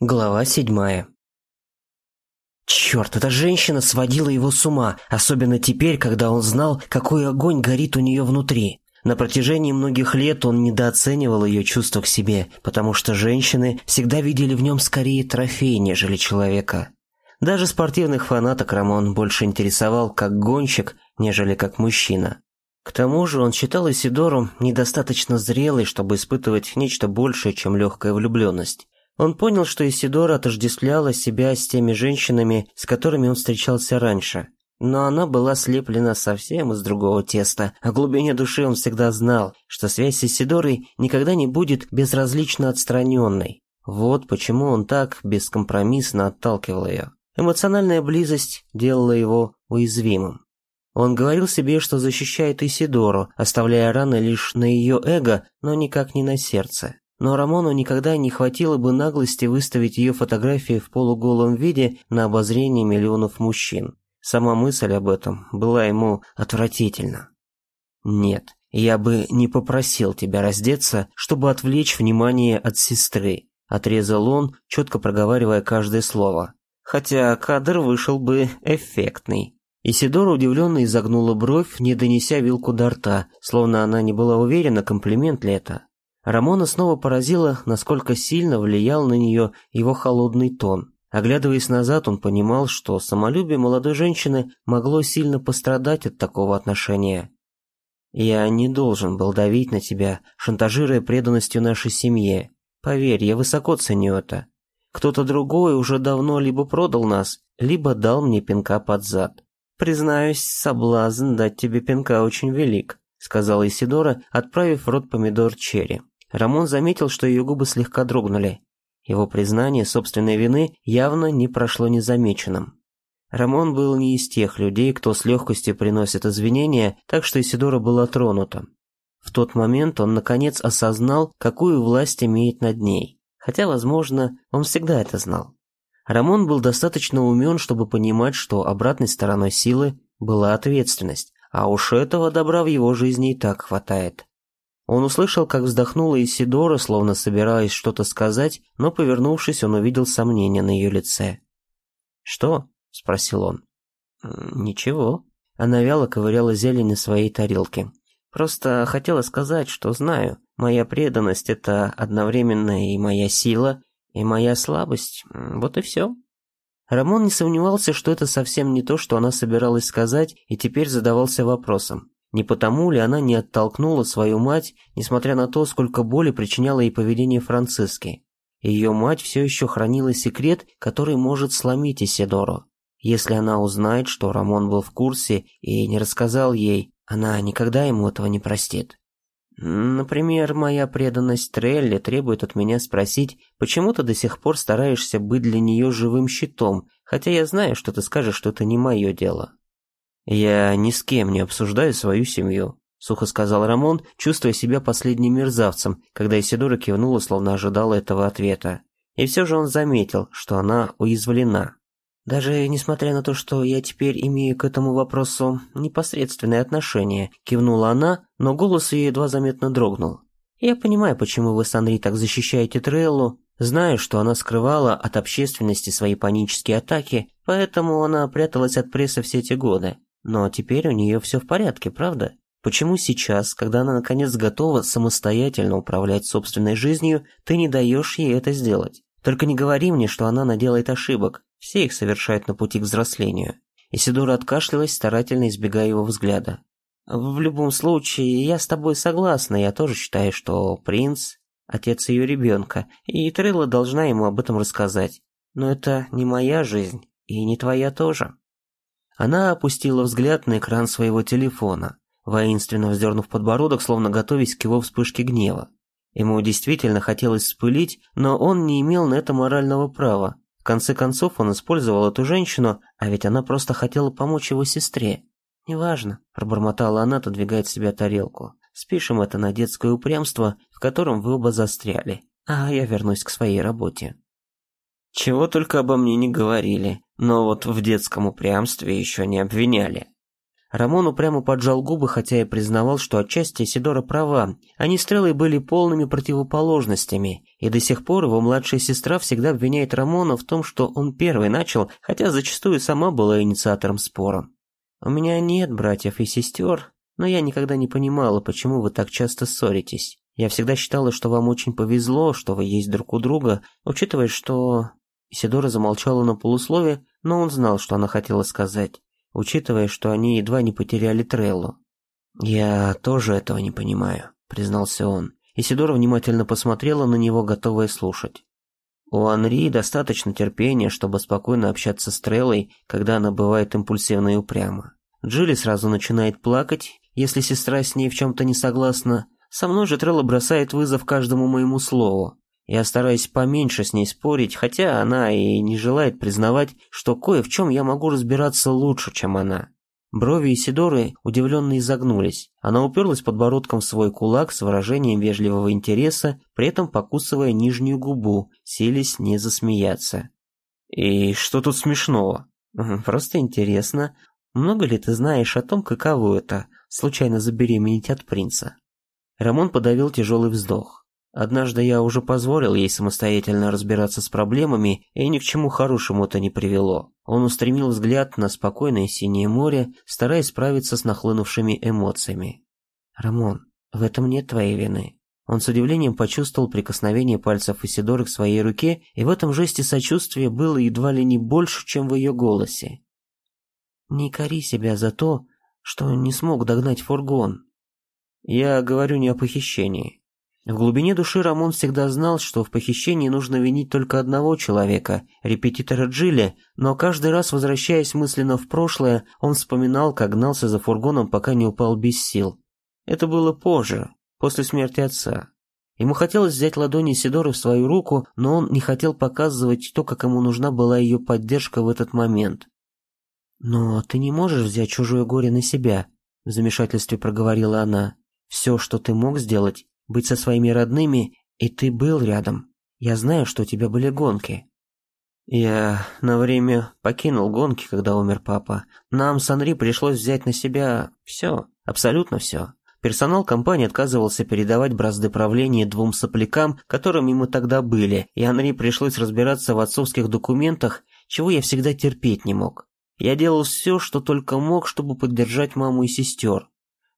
Глава седьмая. Черт, эта женщина сводила его с ума, особенно теперь, когда он знал, какой огонь горит у нее внутри. На протяжении многих лет он недооценивал ее чувства к себе, потому что женщины всегда видели в нем скорее трофей, нежели человека. Даже спортивных фанаток Рамон больше интересовал как гонщик, нежели как мужчина. К тому же он считал Исидору недостаточно зрелой, чтобы испытывать нечто большее, чем легкая влюбленность. Он понял, что Исидора отождествляла себя с теми женщинами, с которыми он встречался раньше. Но она была слеплена совсем из другого теста. О глубине души он всегда знал, что связь с Исидорой никогда не будет безразлично отстраненной. Вот почему он так бескомпромиссно отталкивал ее. Эмоциональная близость делала его уязвимым. Он говорил себе, что защищает Исидору, оставляя раны лишь на ее эго, но никак не на сердце. Но Рамону никогда не хватило бы наглости выставить ее фотографии в полуголом виде на обозрение миллионов мужчин. Сама мысль об этом была ему отвратительна. «Нет, я бы не попросил тебя раздеться, чтобы отвлечь внимание от сестры», отрезал он, четко проговаривая каждое слово. Хотя кадр вышел бы эффектный. Исидора удивленно изогнула бровь, не донеся вилку до рта, словно она не была уверена, комплимент ли это. Рамона снова поразило, насколько сильно влиял на нее его холодный тон. Оглядываясь назад, он понимал, что самолюбие молодой женщины могло сильно пострадать от такого отношения. «Я не должен был давить на тебя, шантажируя преданностью нашей семье. Поверь, я высоко ценю это. Кто-то другой уже давно либо продал нас, либо дал мне пинка под зад. Признаюсь, соблазн дать тебе пинка очень велик», сказала Исидора, отправив в рот помидор черри. Рамон заметил, что ее губы слегка дрогнули. Его признание собственной вины явно не прошло незамеченным. Рамон был не из тех людей, кто с легкостью приносит извинения, так что Исидора была тронута. В тот момент он наконец осознал, какую власть имеет над ней. Хотя, возможно, он всегда это знал. Рамон был достаточно умен, чтобы понимать, что обратной стороной силы была ответственность, а уж этого добра в его жизни и так хватает. Он услышал, как вздохнула Исидора, словно собираясь что-то сказать, но, повернувшись, он увидел сомнение на ее лице. «Что?» – спросил он. «Ничего». Она вяло ковыряла зелень на своей тарелке. «Просто хотела сказать, что знаю. Моя преданность – это одновременно и моя сила, и моя слабость. Вот и все». Рамон не сомневался, что это совсем не то, что она собиралась сказать, и теперь задавался вопросом. Не потому ли она не оттолкнула свою мать, несмотря на то, сколько боли причиняло ей поведение Франциски? Ее мать все еще хранила секрет, который может сломить Исидору. Если она узнает, что Рамон был в курсе и не рассказал ей, она никогда ему этого не простит. Например, моя преданность Трелли требует от меня спросить, почему ты до сих пор стараешься быть для нее живым щитом, хотя я знаю, что ты скажешь, что это не мое дело. «Я ни с кем не обсуждаю свою семью», — сухо сказал Рамон, чувствуя себя последним мерзавцем, когда Исидора кивнула, словно ожидала этого ответа. И все же он заметил, что она уязвлена. «Даже несмотря на то, что я теперь имею к этому вопросу непосредственное отношение», кивнула она, но голос ее едва заметно дрогнул. «Я понимаю, почему вы с Анри так защищаете Треллу, Знаю, что она скрывала от общественности свои панические атаки, поэтому она пряталась от прессы все эти годы. Но теперь у нее все в порядке, правда? Почему сейчас, когда она наконец готова самостоятельно управлять собственной жизнью, ты не даешь ей это сделать? Только не говори мне, что она наделает ошибок. Все их совершают на пути к взрослению. Исидора откашлялась, старательно избегая его взгляда. В любом случае, я с тобой согласна. Я тоже считаю, что принц – отец ее ребенка, и Трелла должна ему об этом рассказать. Но это не моя жизнь, и не твоя тоже. Она опустила взгляд на экран своего телефона, воинственно вздернув подбородок, словно готовясь к его вспышке гнева. Ему действительно хотелось вспылить, но он не имел на это морального права. В конце концов, он использовал эту женщину, а ведь она просто хотела помочь его сестре. «Неважно», – пробормотала она, отодвигая от себя тарелку. «Спишем это на детское упрямство, в котором вы оба застряли, а я вернусь к своей работе». Чего только обо мне не говорили, но вот в детском упрямстве еще не обвиняли. Рамон упрямо поджал губы, хотя и признавал, что отчасти Сидора права. Они с Треллой были полными противоположностями, и до сих пор его младшая сестра всегда обвиняет Рамона в том, что он первый начал, хотя зачастую сама была инициатором спора. «У меня нет братьев и сестер, но я никогда не понимала, почему вы так часто ссоритесь. Я всегда считала, что вам очень повезло, что вы есть друг у друга, учитывая, что...» Сидора замолчала на полуслове, но он знал, что она хотела сказать учитывая, что они едва не потеряли Треллу. «Я тоже этого не понимаю», — признался он. Исидора внимательно посмотрела на него, готовая слушать. У Анри достаточно терпения, чтобы спокойно общаться с Треллой, когда она бывает импульсивна и упряма. Джилли сразу начинает плакать, если сестра с ней в чем-то не согласна. Со мной же Трелла бросает вызов каждому моему слову. Я стараюсь поменьше с ней спорить, хотя она и не желает признавать, что кое в чем я могу разбираться лучше, чем она. Брови Исидоры удивленно изогнулись. Она уперлась подбородком в свой кулак с выражением вежливого интереса, при этом покусывая нижнюю губу, силясь не засмеяться. «И что тут смешного?» «Просто интересно. Много ли ты знаешь о том, каково это – случайно забеременеть от принца?» Рамон подавил тяжелый вздох. Однажды я уже позволил ей самостоятельно разбираться с проблемами, и ни к чему хорошему это не привело. Он устремил взгляд на спокойное синее море, стараясь справиться с нахлынувшими эмоциями. «Рамон, в этом нет твоей вины». Он с удивлением почувствовал прикосновение пальцев Исидоры к своей руке, и в этом жесте сочувствия было едва ли не больше, чем в ее голосе. «Не кори себя за то, что не смог догнать фургон. Я говорю не о похищении. В глубине души Рамон всегда знал, что в похищении нужно винить только одного человека, репетитора Джилли, но каждый раз, возвращаясь мысленно в прошлое, он вспоминал, как гнался за фургоном, пока не упал без сил. Это было позже, после смерти отца. Ему хотелось взять ладони Сидоры в свою руку, но он не хотел показывать то, как ему нужна была ее поддержка в этот момент. «Но ты не можешь взять чужое горе на себя», — в замешательстве проговорила она. «Все, что ты мог сделать, быть со своими родными, и ты был рядом. Я знаю, что у тебя были гонки». «Я на время покинул гонки, когда умер папа. Нам с Анри пришлось взять на себя все, абсолютно все. Персонал компании отказывался передавать бразды правления двум соплякам, которыми мы тогда были, и Анри пришлось разбираться в отцовских документах, чего я всегда терпеть не мог. Я делал все, что только мог, чтобы поддержать маму и сестер.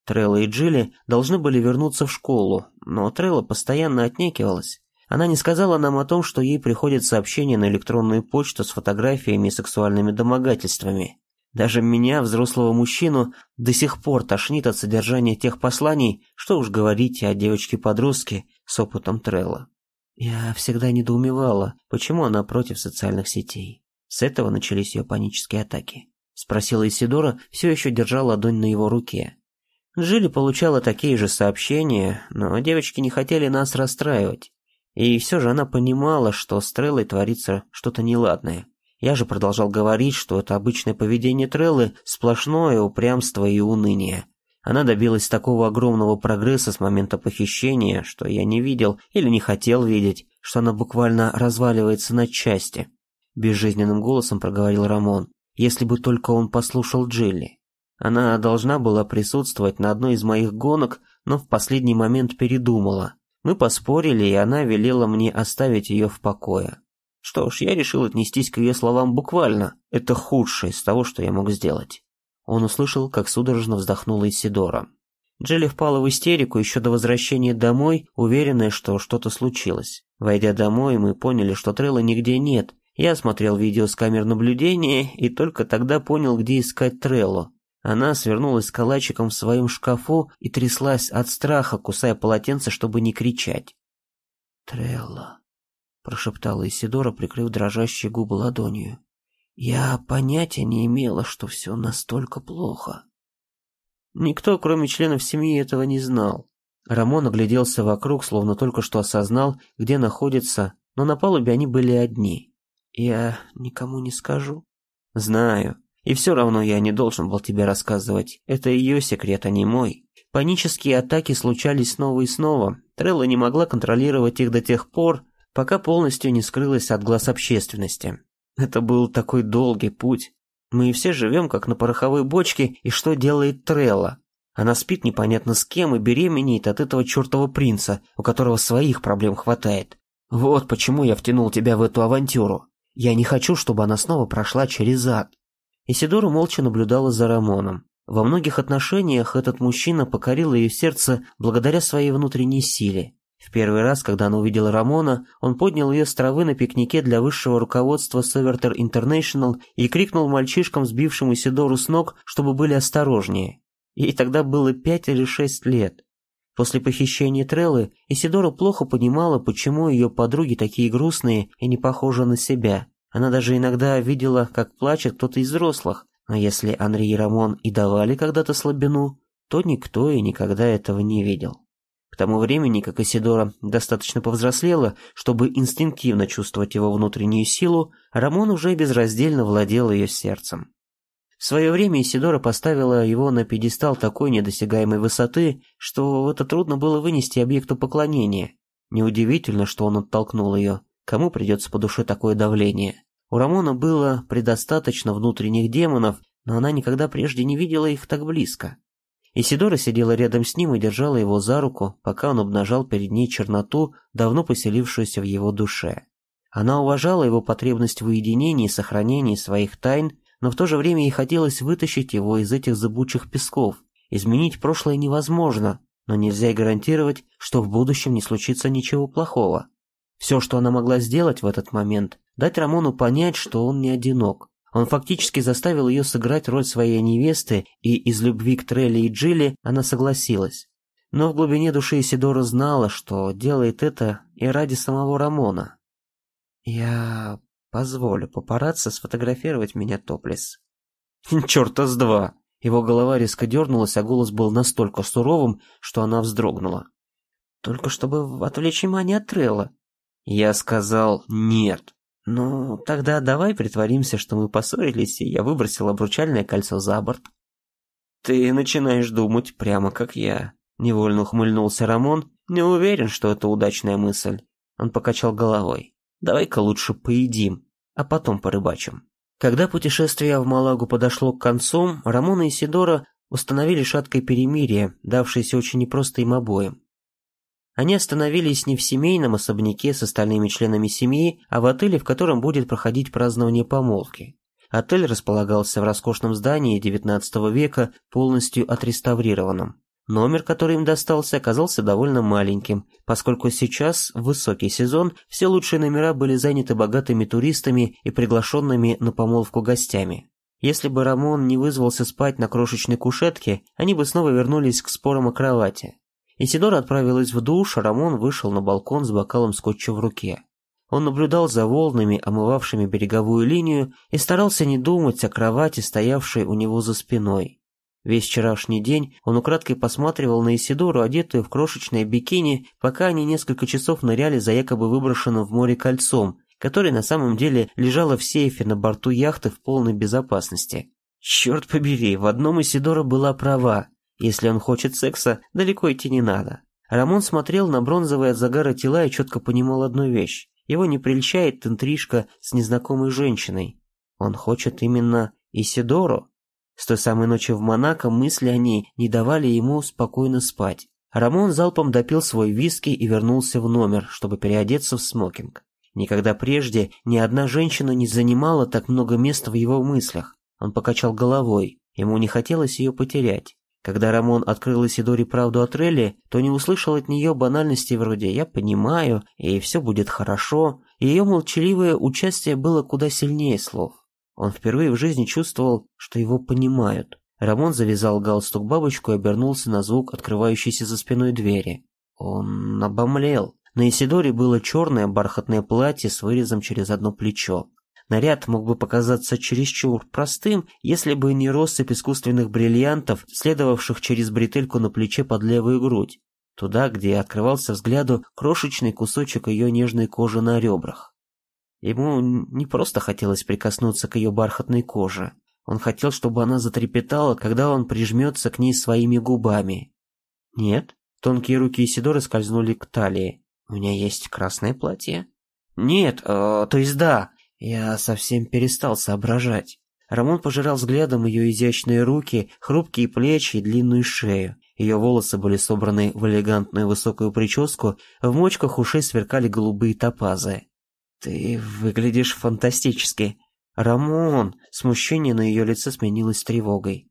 Трелла и Джилли должны были вернуться в школу, но Трелла постоянно отнекивалась. Она не сказала нам о том, что ей приходит сообщение на электронную почту с фотографиями и сексуальными домогательствами. Даже меня, взрослого мужчину, до сих пор тошнит от содержания тех посланий, что уж говорить о девочке-подростке с опытом Трелла. Я всегда недоумевала, почему она против социальных сетей. С этого начались ее панические атаки. Спросила Исидора, все еще держа ладонь на его руке. Джилли получала такие же сообщения, но девочки не хотели нас расстраивать. И все же она понимала, что с Треллой творится что-то неладное. Я же продолжал говорить, что это обычное поведение Треллы, сплошное упрямство и уныние. Она добилась такого огромного прогресса с момента похищения, что я не видел или не хотел видеть, что она буквально разваливается на части. Безжизненным голосом проговорил Рамон, если бы только он послушал Джилли. Она должна была присутствовать на одной из моих гонок, но в последний момент передумала. Мы поспорили, и она велела мне оставить ее в покое. Что ж, я решил отнестись к ее словам буквально. Это худшее из того, что я мог сделать. Он услышал, как судорожно вздохнула Исидора. Джилли впала в истерику еще до возвращения домой, уверенная, что что-то случилось. Войдя домой, мы поняли, что Трелла нигде нет. Я смотрел видео с камер наблюдения и только тогда понял, где искать Треллу. Она свернулась калачиком в своем шкафу и тряслась от страха, кусая полотенце, чтобы не кричать. «Трелла», — прошептала Исидора, прикрыв дрожащие губы ладонью. «Я понятия не имела, что все настолько плохо». Никто, кроме членов семьи, этого не знал. Рамон огляделся вокруг, словно только что осознал, где находится, но на палубе они были одни. «Я никому не скажу». «Знаю», и все равно я не должен был тебе рассказывать. Это ее секрет, а не мой. Панические атаки случались снова и снова. Трелла не могла контролировать их до тех пор, пока полностью не скрылась от глаз общественности. Это был такой долгий путь. Мы все живем как на пороховой бочке, и что делает Трелла? Она спит непонятно с кем и беременеет от этого чертова принца, у которого своих проблем хватает. Вот почему я втянул тебя в эту авантюру. Я не хочу, чтобы она снова прошла через ад. Исидора молча наблюдала за Рамоном. Во многих отношениях этот мужчина покорил ее сердце благодаря своей внутренней силе. В первый раз, когда она увидела Рамона, он поднял ее с травы на пикнике для высшего руководства Севертер International и крикнул мальчишкам, сбившим Исидору с ног, чтобы были осторожнее. Ей тогда было пять или шесть лет. После похищения Треллы Исидора плохо понимала, почему ее подруги такие грустные и не похожи на себя. Она даже иногда видела, как плачет кто-то из взрослых, но если Анри и Рамон и давали когда-то слабину, то никто и никогда этого не видел. К тому времени, как Исидора достаточно повзрослела, чтобы инстинктивно чувствовать его внутреннюю силу, Рамон уже безраздельно владел ее сердцем. В свое время Исидора поставила его на пьедестал такой недосягаемой высоты, что это трудно было вынести объекту поклонения. Неудивительно, что он оттолкнул ее. Кому придется по душе такое давление? У Рамона было предостаточно внутренних демонов, но она никогда прежде не видела их так близко. Исидора сидела рядом с ним и держала его за руку, пока он обнажал перед ней черноту, давно поселившуюся в его душе. Она уважала его потребность в уединении и сохранении своих тайн, но в то же время ей хотелось вытащить его из этих зыбучих песков. Изменить прошлое невозможно, но нельзя и гарантировать, что в будущем не случится ничего плохого. Все, что она могла сделать в этот момент, дать Рамону понять, что он не одинок. Он фактически заставил ее сыграть роль своей невесты, и из любви к Трелли и Джилли она согласилась. Но в глубине души Исидора знала, что делает это и ради самого Рамона. «Я Позволю папарацци сфотографировать меня топлес. Чёрта с два! Его голова резко дернулась, а голос был настолько суровым, что она вздрогнула. Только чтобы отвлечь внимание от Трелла. Я сказал «нет». «Ну, тогда давай притворимся, что мы поссорились, и я выбросил обручальное кольцо за борт». «Ты начинаешь думать прямо как я», — невольно ухмыльнулся Рамон. «Не уверен, что это удачная мысль». Он покачал головой. Давай-ка лучше поедим, а потом порыбачим. Когда путешествие в Малагу подошло к концу, Рамон и Сидора установили шаткое перемирие, давшееся очень непросто им обоим. Они остановились не в семейном особняке с остальными членами семьи, а в отеле, в котором будет проходить празднование помолвки. Отель располагался в роскошном здании XIX века, полностью отреставрированном. Номер, который им достался, оказался довольно маленьким, поскольку сейчас, в высокий сезон, все лучшие номера были заняты богатыми туристами и приглашенными на помолвку гостями. Если бы Рамон не вызвался спать на крошечной кушетке, они бы снова вернулись к спорам о кровати. Исидора отправилась в душ, а Рамон вышел на балкон с бокалом скотча в руке. Он наблюдал за волнами, омывавшими береговую линию, и старался не думать о кровати, стоявшей у него за спиной. Весь вчерашний день он украдкой посматривал на Исидору, одетую в крошечное бикини, пока они несколько часов ныряли за якобы выброшенным в море кольцом, которое на самом деле лежало в сейфе на борту яхты в полной безопасности. Черт побери, в одном Исидора была права. Если он хочет секса, далеко идти не надо. Рамон смотрел на бронзовые от загара тела и четко понимал одну вещь. Его не прельщает интрижка с незнакомой женщиной. Он хочет именно Исидору. С той самой ночи в Монако мысли о ней не давали ему спокойно спать. Рамон залпом допил свой виски и вернулся в номер, чтобы переодеться в смокинг. Никогда прежде ни одна женщина не занимала так много места в его мыслях. Он покачал головой, ему не хотелось ее потерять. Когда Рамон открыл Исидоре правду от Релли, то не услышал от нее банальности вроде «я понимаю» и «все будет хорошо», ее молчаливое участие было куда сильнее слов. Он впервые в жизни чувствовал, что его понимают. Рамон завязал галстук-бабочку и обернулся на звук открывающейся за спиной двери. Он обомлел. На Исидоре было черное бархатное платье с вырезом через одно плечо. Наряд мог бы показаться чересчур простым, если бы не россыпь искусственных бриллиантов, следовавших через бретельку на плече под левую грудь, туда, где открывался взгляду крошечный кусочек ее нежной кожи на ребрах. Ему не просто хотелось прикоснуться к ее бархатной коже. Он хотел, чтобы она затрепетала, когда он прижмется к ней своими губами. Нет, тонкие руки Исидоры скользнули к талии. «У меня есть красное платье?» «Нет, э, то есть да, я совсем перестал соображать». Рамон пожирал взглядом ее изящные руки, хрупкие плечи и длинную шею. Ее волосы были собраны в элегантную высокую прическу, в мочках ушей сверкали голубые топазы. «Ты выглядишь фантастически». «Рамон!» Смущение на ее лице сменилось тревогой.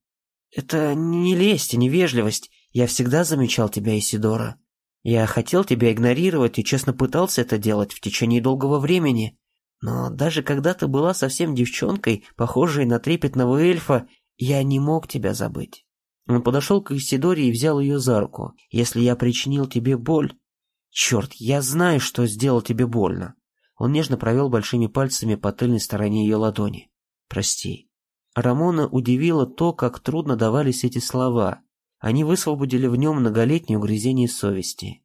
«Это не лесть и невежливость. Я всегда замечал тебя, Исидора. Я хотел тебя игнорировать и честно пытался это делать в течение долгого времени. Но даже когда ты была совсем девчонкой, похожей на трепетного эльфа, я не мог тебя забыть. Он подошел к Исидоре и взял ее за руку. Если я причинил тебе боль... Черт, я знаю, что сделал тебе больно. Он нежно провел большими пальцами по тыльной стороне ее ладони. Прости. Рамона удивило то, как трудно давались эти слова. Они высвободили в нем многолетнее угрызение совести.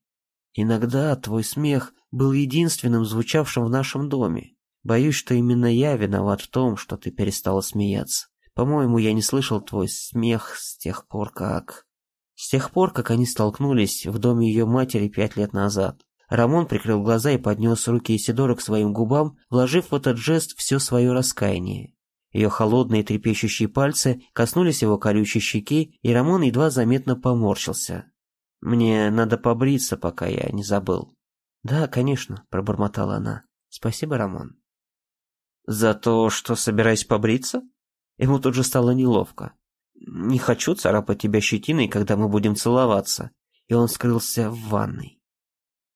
Иногда твой смех был единственным звучавшим в нашем доме. Боюсь, что именно я виноват в том, что ты перестала смеяться. По-моему, я не слышал твой смех с тех пор, как... С тех пор, как они столкнулись в доме ее матери пять лет назад. Рамон прикрыл глаза и поднес руки Исидора к своим губам, вложив в этот жест все свое раскаяние. Ее холодные трепещущие пальцы коснулись его колючей щеки, и Рамон едва заметно поморщился. «Мне надо побриться, пока я не забыл». «Да, конечно», — пробормотала она. «Спасибо, Рамон». «За то, что собираюсь побриться?» Ему тут же стало неловко. «Не хочу царапать тебя щетиной, когда мы будем целоваться». И он скрылся в ванной.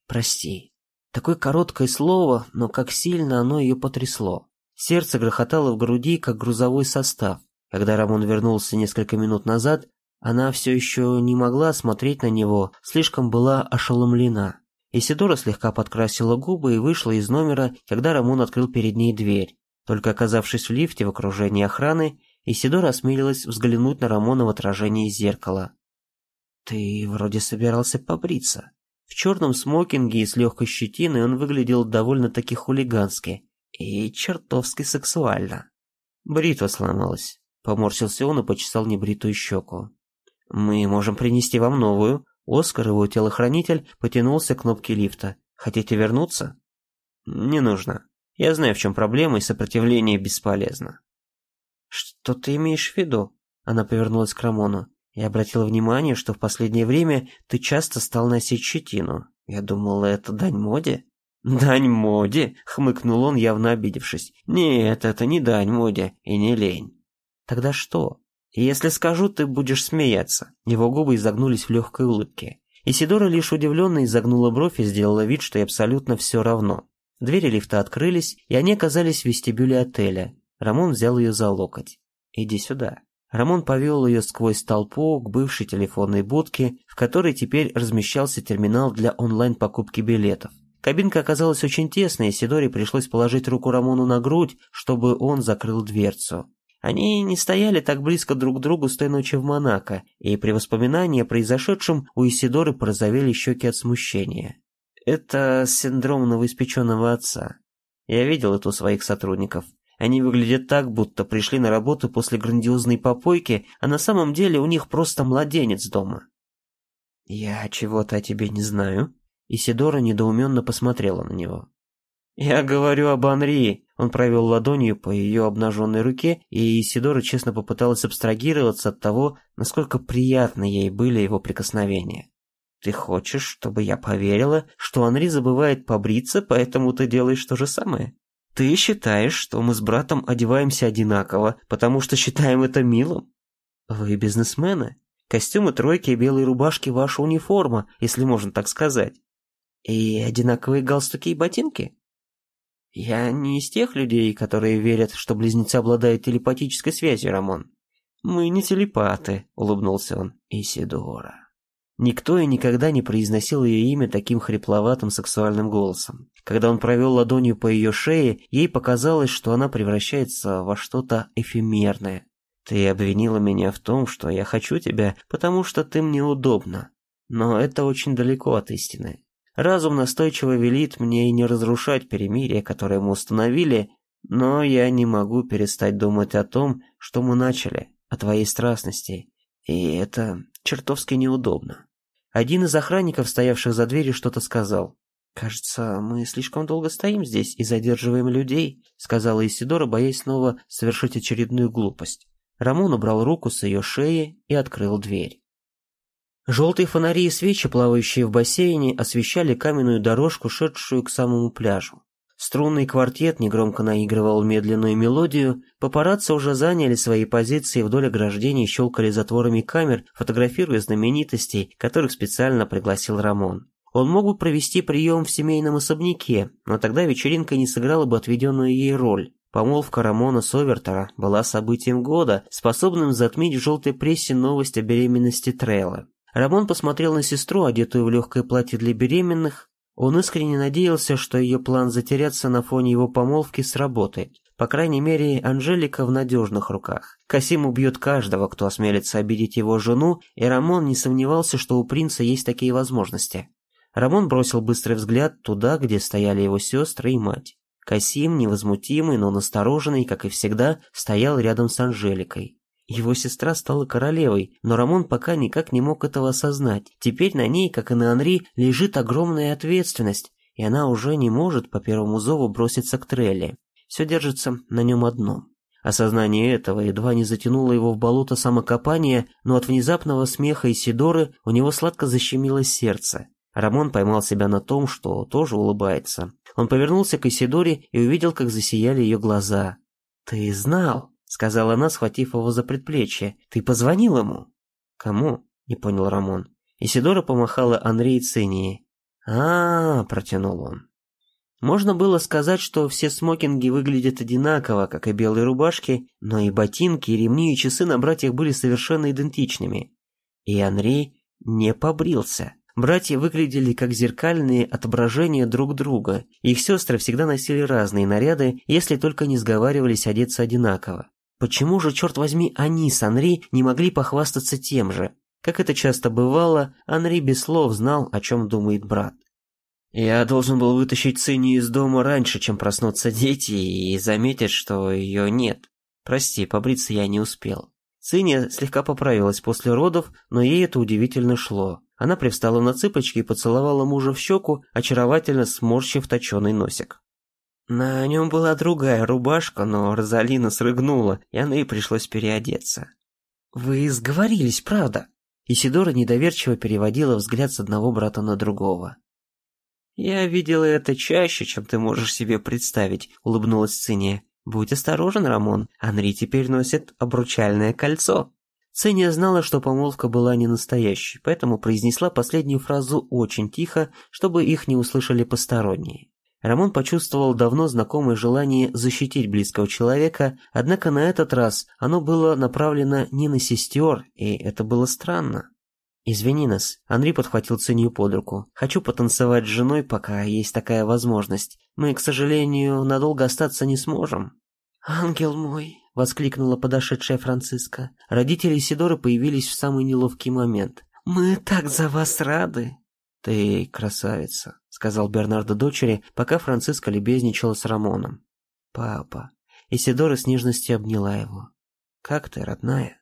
«Прости». Такое короткое слово, но как сильно оно ее потрясло. Сердце грохотало в груди, как грузовой состав. Когда Рамон вернулся несколько минут назад, она все еще не могла смотреть на него, слишком была ошеломлена. Исидора слегка подкрасила губы и вышла из номера, когда Рамон открыл перед ней дверь. Только оказавшись в лифте в окружении охраны, Исидора осмелилась взглянуть на Рамона в отражении зеркала. «Ты вроде собирался побриться». В черном смокинге и с легкой щетиной он выглядел довольно-таки хулигански и чертовски сексуально. Бритва сломалась. Поморщился он и почесал небритую щеку. «Мы можем принести вам новую», Оскар, его телохранитель, потянулся к кнопке лифта. «Хотите вернуться?» «Не нужно. Я знаю, в чем проблема, и сопротивление бесполезно». «Что ты имеешь в виду?» Она повернулась к Рамону. «Я обратила внимание, что в последнее время ты часто стал носить щетину. Я думала, это дань моде?» «Дань моде?» — хмыкнул он, явно обидевшись. «Нет, это не дань моде и не лень». «Тогда что?» «Если скажу, ты будешь смеяться». Его губы изогнулись в легкой улыбке. Исидора лишь удивленно изогнула бровь и сделала вид, что ей абсолютно все равно. Двери лифта открылись, и они оказались в вестибюле отеля. Рамон взял ее за локоть. «Иди сюда». Рамон повел ее сквозь толпу к бывшей телефонной будке, в которой теперь размещался терминал для онлайн-покупки билетов. Кабинка оказалась очень тесной, и Сидоре пришлось положить руку Рамону на грудь, чтобы он закрыл дверцу. Они не стояли так близко друг к другу с той ночи в Монако, и при воспоминании о произошедшем у Исидоры порозовели щеки от смущения. Это синдром новоиспеченного отца. Я видел это у своих сотрудников. Они выглядят так, будто пришли на работу после грандиозной попойки, а на самом деле у них просто младенец дома. «Я чего-то о тебе не знаю», — Исидора недоуменно посмотрела на него. «Я говорю об Анри», он провел ладонью по ее обнаженной руке, и Исидора честно попыталась абстрагироваться от того, насколько приятны ей были его прикосновения. «Ты хочешь, чтобы я поверила, что Анри забывает побриться, поэтому ты делаешь то же самое? Ты считаешь, что мы с братом одеваемся одинаково, потому что считаем это милым? Вы бизнесмены. Костюмы тройки и белые рубашки – ваша униформа, если можно так сказать. И одинаковые галстуки и ботинки?» «Я не из тех людей, которые верят, что близнецы обладают телепатической связью, Рамон». «Мы не телепаты», — улыбнулся он. «Исидора». Никто и никогда не произносил ее имя таким хрипловатым сексуальным голосом. Когда он провел ладонью по ее шее, ей показалось, что она превращается во что-то эфемерное. «Ты обвинила меня в том, что я хочу тебя, потому что ты мне удобна. Но это очень далеко от истины. Разум настойчиво велит мне и не разрушать перемирие, которое мы установили, но я не могу перестать думать о том, что мы начали, о твоей страстности, и это чертовски неудобно. Один из охранников, стоявших за дверью, что-то сказал. «Кажется, мы слишком долго стоим здесь и задерживаем людей», сказала Исидора, боясь снова совершить очередную глупость. Рамон убрал руку с ее шеи и открыл дверь. Желтые фонари и свечи, плавающие в бассейне, освещали каменную дорожку, шедшую к самому пляжу. Струнный квартет негромко наигрывал медленную мелодию, папарацци уже заняли свои позиции вдоль ограждений щелкали затворами камер, фотографируя знаменитостей, которых специально пригласил Рамон. Он мог бы провести прием в семейном особняке, но тогда вечеринка не сыграла бы отведенную ей роль. Помолвка Рамона Совертера была событием года, способным затмить в желтой прессе новость о беременности Трейла. Рамон посмотрел на сестру, одетую в легкое платье для беременных. Он искренне надеялся, что ее план затеряться на фоне его помолвки сработает. По крайней мере, Анжелика в надежных руках. Касим убьет каждого, кто осмелится обидеть его жену, и Рамон не сомневался, что у принца есть такие возможности. Рамон бросил быстрый взгляд туда, где стояли его сестры и мать. Касим, невозмутимый, но настороженный, как и всегда, стоял рядом с Анжеликой. Его сестра стала королевой, но Рамон пока никак не мог этого осознать. Теперь на ней, как и на Анри, лежит огромная ответственность, и она уже не может по первому зову броситься к Трелли. Все держится на нем одном. Осознание этого едва не затянуло его в болото самокопания, но от внезапного смеха Исидоры у него сладко защемило сердце. Рамон поймал себя на том, что тоже улыбается. Он повернулся к Исидоре и увидел, как засияли ее глаза. «Ты знал», — сказала она, схватив его за предплечье. «Ты позвонил ему?» «Кому?» — не понял Рамон. Исидора помахала Анри и Цинии. а, -а, -а протянул он. Можно было сказать, что все смокинги выглядят одинаково, как и белые рубашки, но и ботинки, и ремни, и часы на братьях были совершенно идентичными. И Анри не побрился. Братья выглядели как зеркальные отображения друг друга. Их сестры всегда носили разные наряды, если только не сговаривались одеться одинаково. Почему же, черт возьми, они с Анри не могли похвастаться тем же? Как это часто бывало, Анри без слов знал, о чем думает брат. Я должен был вытащить Цинни из дома раньше, чем проснутся дети и заметить, что ее нет. Прости, побриться я не успел. Цинни слегка поправилась после родов, но ей это удивительно шло. Она привстала на цыпочки и поцеловала мужа в щеку, очаровательно сморщив точеный носик. На нем была другая рубашка, но Розалина срыгнула, и она ей пришлось переодеться. «Вы сговорились, правда?» Исидора недоверчиво переводила взгляд с одного брата на другого. «Я видела это чаще, чем ты можешь себе представить», — улыбнулась Циния. «Будь осторожен, Рамон, Анри теперь носит обручальное кольцо». Ценя знала, что помолвка была не настоящей, поэтому произнесла последнюю фразу очень тихо, чтобы их не услышали посторонние. Рамон почувствовал давно знакомое желание защитить близкого человека, однако на этот раз оно было направлено не на сестер, и это было странно. «Извини нас», — Андрей подхватил Ценью под руку. «Хочу потанцевать с женой, пока есть такая возможность. Мы, к сожалению, надолго остаться не сможем». «Ангел мой», — воскликнула подошедшая Франциска. Родители Сидоры появились в самый неловкий момент. «Мы так за вас рады!» «Ты красавица», — сказал Бернардо дочери, пока Франциска любезничала с Рамоном. «Папа». Исидора с нежностью обняла его. «Как ты, родная?»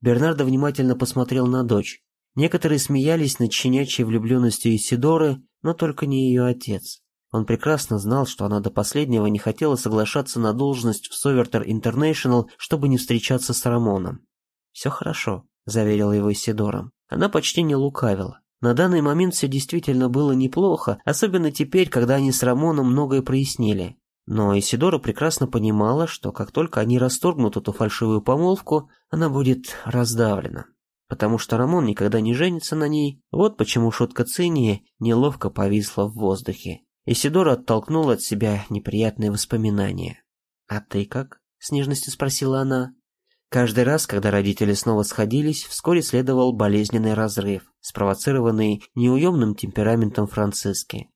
Бернардо внимательно посмотрел на дочь. Некоторые смеялись над щенячьей влюбленностью Исидоры, но только не ее отец. Он прекрасно знал, что она до последнего не хотела соглашаться на должность в Совертер Интернешнл, чтобы не встречаться с Рамоном. «Все хорошо», — заверил его Сидором. Она почти не лукавила. На данный момент все действительно было неплохо, особенно теперь, когда они с Рамоном многое прояснили. Но Исидора прекрасно понимала, что как только они расторгнут эту фальшивую помолвку, она будет раздавлена. Потому что Рамон никогда не женится на ней, вот почему шутка Цинии неловко повисла в воздухе. Исидора оттолкнула от себя неприятные воспоминания. «А ты как?» — с нежностью спросила она. Каждый раз, когда родители снова сходились, вскоре следовал болезненный разрыв, спровоцированный неуемным темпераментом Франциски.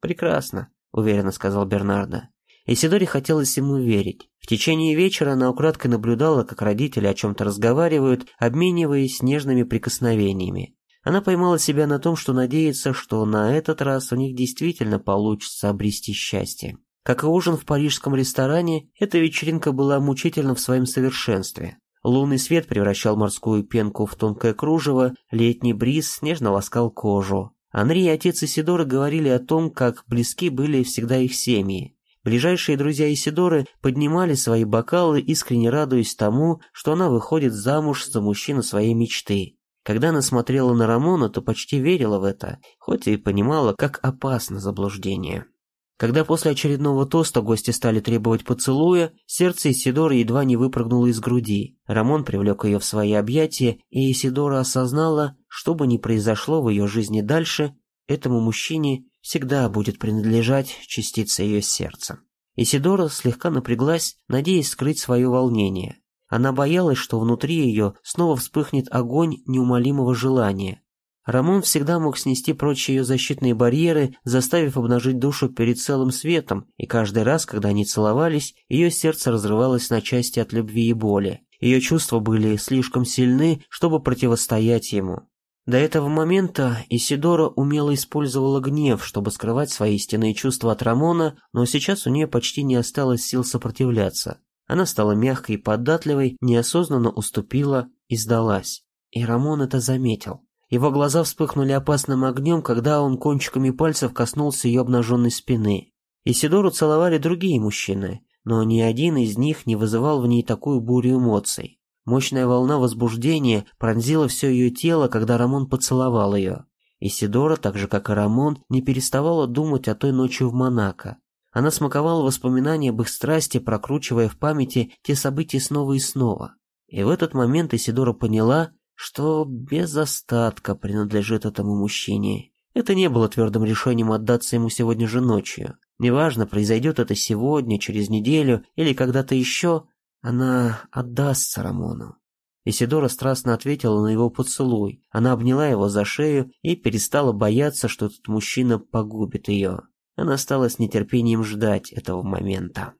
«Прекрасно», — уверенно сказал Бернардо. Исидоре хотелось ему верить. В течение вечера она украдкой наблюдала, как родители о чем-то разговаривают, обмениваясь нежными прикосновениями. Она поймала себя на том, что надеется, что на этот раз у них действительно получится обрести счастье. Как и ужин в парижском ресторане, эта вечеринка была мучительна в своем совершенстве. Лунный свет превращал морскую пенку в тонкое кружево, летний бриз снежно ласкал кожу. Анри и отец Исидоры говорили о том, как близки были всегда их семьи. Ближайшие друзья Исидоры поднимали свои бокалы, искренне радуясь тому, что она выходит замуж за мужчину своей мечты. Когда она смотрела на Рамона, то почти верила в это, хоть и понимала, как опасно заблуждение. Когда после очередного тоста гости стали требовать поцелуя, сердце Исидоры едва не выпрыгнуло из груди. Рамон привлек ее в свои объятия, и Исидора осознала, что бы ни произошло в ее жизни дальше, этому мужчине всегда будет принадлежать частица ее сердца. Исидора слегка напряглась, надеясь скрыть свое волнение. Она боялась, что внутри ее снова вспыхнет огонь неумолимого желания. Рамон всегда мог снести прочь ее защитные барьеры, заставив обнажить душу перед целым светом, и каждый раз, когда они целовались, ее сердце разрывалось на части от любви и боли. Ее чувства были слишком сильны, чтобы противостоять ему. До этого момента Исидора умело использовала гнев, чтобы скрывать свои истинные чувства от Рамона, но сейчас у нее почти не осталось сил сопротивляться. Она стала мягкой и податливой, неосознанно уступила и сдалась. И Рамон это заметил. Его глаза вспыхнули опасным огнем, когда он кончиками пальцев коснулся ее обнаженной спины. Исидору целовали другие мужчины, но ни один из них не вызывал в ней такую бурю эмоций. Мощная волна возбуждения пронзила все ее тело, когда Рамон поцеловал ее. Исидора, так же как и Рамон, не переставала думать о той ночи в Монако. Она смаковала воспоминания об их страсти, прокручивая в памяти те события снова и снова. И в этот момент Исидора поняла, что без остатка принадлежит этому мужчине. Это не было твердым решением отдаться ему сегодня же ночью. Неважно, произойдет это сегодня, через неделю или когда-то еще, она отдастся Рамону. Исидора страстно ответила на его поцелуй. Она обняла его за шею и перестала бояться, что этот мужчина погубит ее. Она стала с нетерпением ждать этого момента.